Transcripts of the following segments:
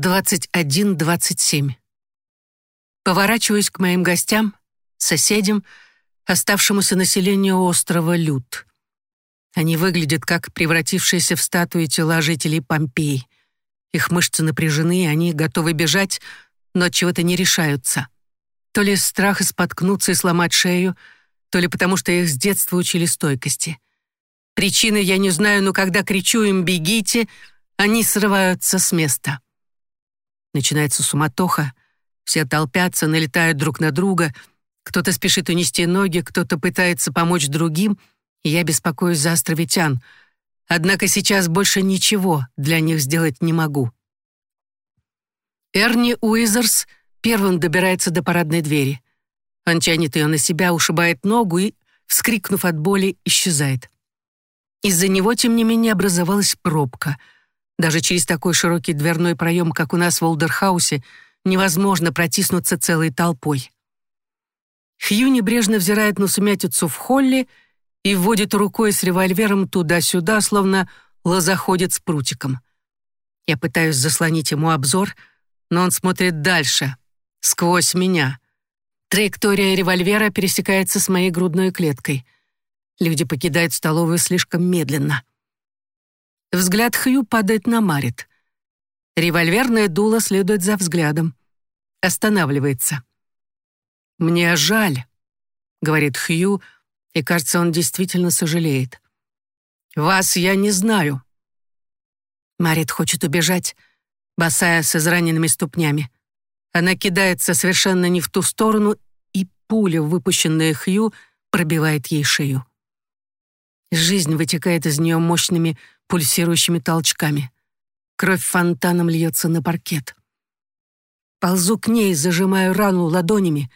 21.27. Поворачиваюсь к моим гостям, соседям, оставшемуся населению острова Лют. Они выглядят как превратившиеся в статуи тела жителей Помпеи. Их мышцы напряжены, они готовы бежать, но чего-то не решаются. То ли страх споткнуться и сломать шею, то ли потому что их с детства учили стойкости. Причины я не знаю, но когда кричу им «бегите», они срываются с места. Начинается суматоха, все толпятся, налетают друг на друга, кто-то спешит унести ноги, кто-то пытается помочь другим, и я беспокоюсь за островитян. Однако сейчас больше ничего для них сделать не могу. Эрни Уизерс первым добирается до парадной двери. Он тянет ее на себя, ушибает ногу и, вскрикнув от боли, исчезает. Из-за него, тем не менее, образовалась пробка. Даже через такой широкий дверной проем, как у нас в Олдерхаусе, невозможно протиснуться целой толпой. Хью небрежно взирает на сумятицу в холле и вводит рукой с револьвером туда-сюда, словно лозоходит с прутиком. Я пытаюсь заслонить ему обзор, но он смотрит дальше, сквозь меня. Траектория револьвера пересекается с моей грудной клеткой. Люди покидают столовую слишком медленно. Взгляд Хью падает на Марит. Револьверное дуло следует за взглядом. Останавливается. «Мне жаль», — говорит Хью, и, кажется, он действительно сожалеет. «Вас я не знаю». Марит хочет убежать, босая с израненными ступнями. Она кидается совершенно не в ту сторону, и пуля, выпущенная Хью, пробивает ей шею. Жизнь вытекает из нее мощными пульсирующими толчками. Кровь фонтаном льется на паркет. Ползу к ней, зажимаю рану ладонями.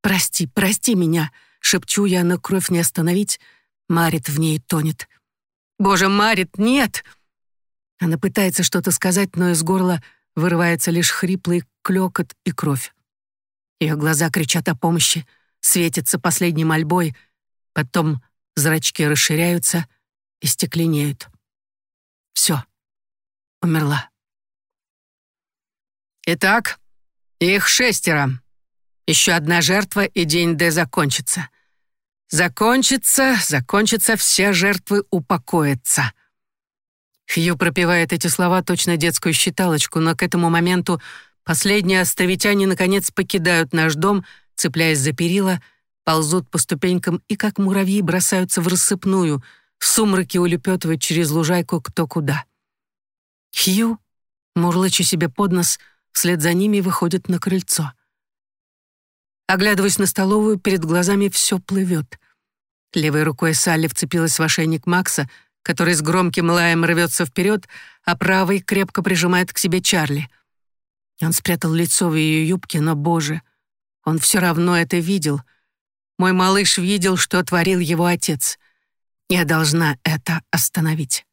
«Прости, прости меня!» — шепчу я, но кровь не остановить. Марит в ней тонет. «Боже, Марит, нет!» Она пытается что-то сказать, но из горла вырывается лишь хриплый клёкот и кровь. Ее глаза кричат о помощи, светятся последней мольбой, потом зрачки расширяются и стекленеют. Все, умерла. Итак, их шестеро. Еще одна жертва, и день Д закончится. Закончится, закончится, все жертвы упокоятся. Хью пропевает эти слова точно детскую считалочку, но к этому моменту последние островитяне наконец покидают наш дом, цепляясь за перила, ползут по ступенькам и, как муравьи, бросаются в рассыпную, в сумраке улепетывают через лужайку кто куда. Хью, мурлыча себе под нос, вслед за ними выходит на крыльцо. Оглядываясь на столовую, перед глазами все плывет. Левой рукой Салли вцепилась в ошейник Макса — который с громким лаем рвется вперед, а правый крепко прижимает к себе Чарли. Он спрятал лицо в ее юбке, но, боже, он все равно это видел. Мой малыш видел, что творил его отец. Я должна это остановить.